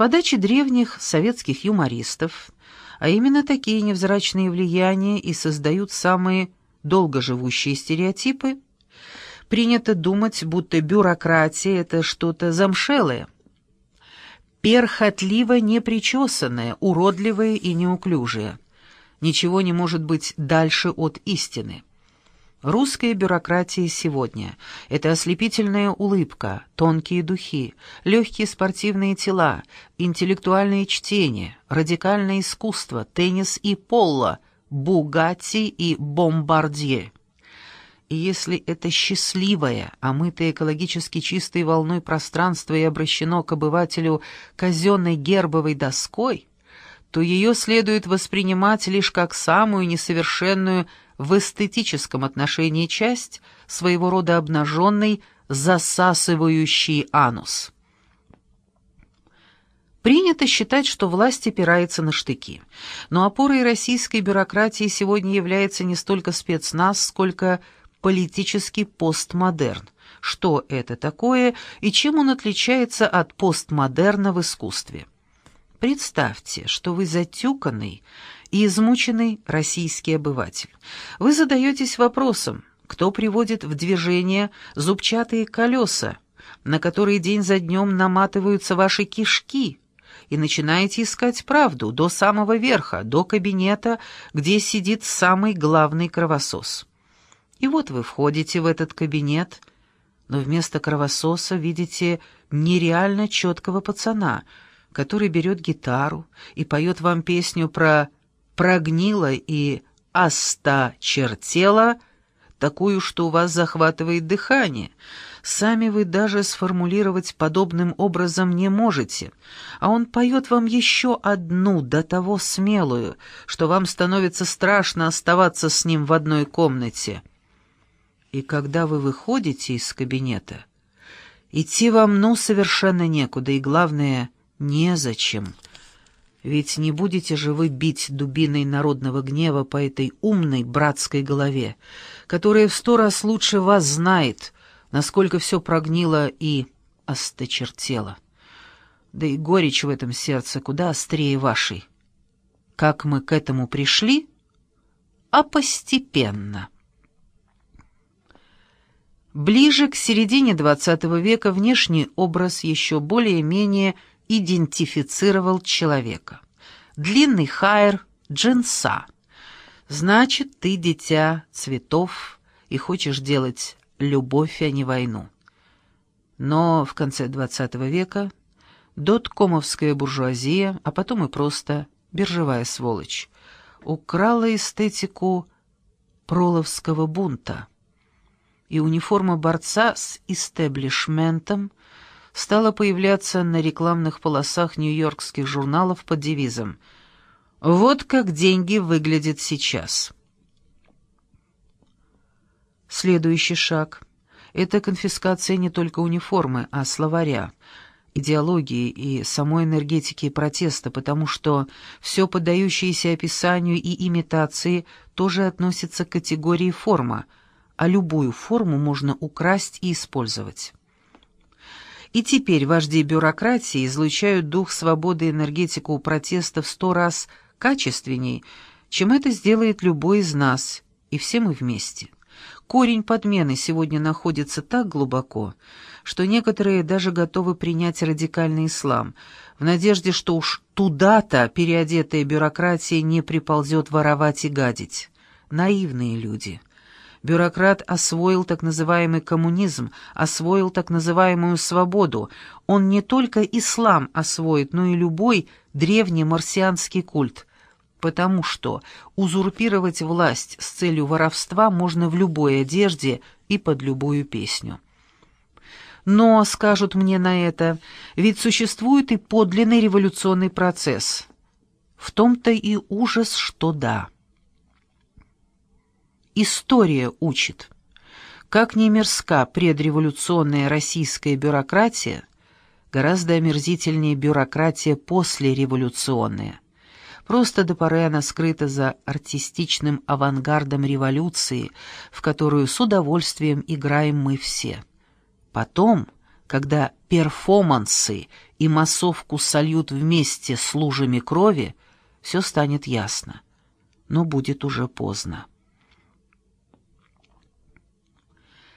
подачи древних советских юмористов, а именно такие невзрачные влияния и создают самые долгоживущие стереотипы, принято думать, будто бюрократия — это что-то замшелое, перхотливо непричесанное, уродливое и неуклюжее. Ничего не может быть дальше от истины. Русская бюрократия сегодня — это ослепительная улыбка, тонкие духи, легкие спортивные тела, интеллектуальное чтение, радикальное искусство, теннис и поло, бугатти и бомбардье. И если это счастливое, омытое экологически чистой волной пространство и обращено к обывателю казенной гербовой доской, то ее следует воспринимать лишь как самую несовершенную в эстетическом отношении часть своего рода обнаженный, засасывающий анус. Принято считать, что власть опирается на штыки, но опорой российской бюрократии сегодня является не столько спецназ, сколько политический постмодерн. Что это такое и чем он отличается от постмодерна в искусстве? Представьте, что вы затюканный и измученный российский обыватель. Вы задаетесь вопросом, кто приводит в движение зубчатые колеса, на которые день за днем наматываются ваши кишки, и начинаете искать правду до самого верха, до кабинета, где сидит самый главный кровосос. И вот вы входите в этот кабинет, но вместо кровососа видите нереально четкого пацана, который берет гитару и поет вам песню про прогнила и осточертела, такую, что у вас захватывает дыхание. Сами вы даже сформулировать подобным образом не можете, а он поет вам еще одну, до того смелую, что вам становится страшно оставаться с ним в одной комнате. И когда вы выходите из кабинета, идти вам ну совершенно некуда, и главное, незачем — ведь не будете же вы бить дубиной народного гнева по этой умной братской голове, которая в сто раз лучше вас знает, насколько все прогнило и осточертело. Да и горечь в этом сердце куда острее вашей. Как мы к этому пришли? А постепенно. Ближе к середине XX века внешний образ еще более-менее идентифицировал человека. Длинный хайр, джинса. Значит, ты дитя цветов и хочешь делать любовь, а не войну. Но в конце XX века доткомовская буржуазия, а потом и просто биржевая сволочь, украла эстетику проловского бунта. И униформа борца с истеблишментом стала появляться на рекламных полосах нью-йоркских журналов под девизом «Вот как деньги выглядят сейчас». Следующий шаг — это конфискация не только униформы, а словаря, идеологии и самой энергетики протеста, потому что все поддающееся описанию и имитации тоже относится к категории форма, а любую форму можно украсть и использовать. И теперь вожди бюрократии излучают дух свободы и энергетику протеста в сто раз качественней, чем это сделает любой из нас, и все мы вместе. Корень подмены сегодня находится так глубоко, что некоторые даже готовы принять радикальный ислам, в надежде, что уж туда-то переодетая бюрократия не приползет воровать и гадить. Наивные люди. Бюрократ освоил так называемый коммунизм, освоил так называемую свободу. Он не только ислам освоит, но и любой древний марсианский культ. Потому что узурпировать власть с целью воровства можно в любой одежде и под любую песню. Но, скажут мне на это, ведь существует и подлинный революционный процесс. В том-то и ужас, что да. История учит. Как не мерзка предреволюционная российская бюрократия, гораздо омерзительнее бюрократия послереволюционная. Просто до поры она скрыта за артистичным авангардом революции, в которую с удовольствием играем мы все. Потом, когда перформансы и массовку сольют вместе с лужами крови, все станет ясно. Но будет уже поздно.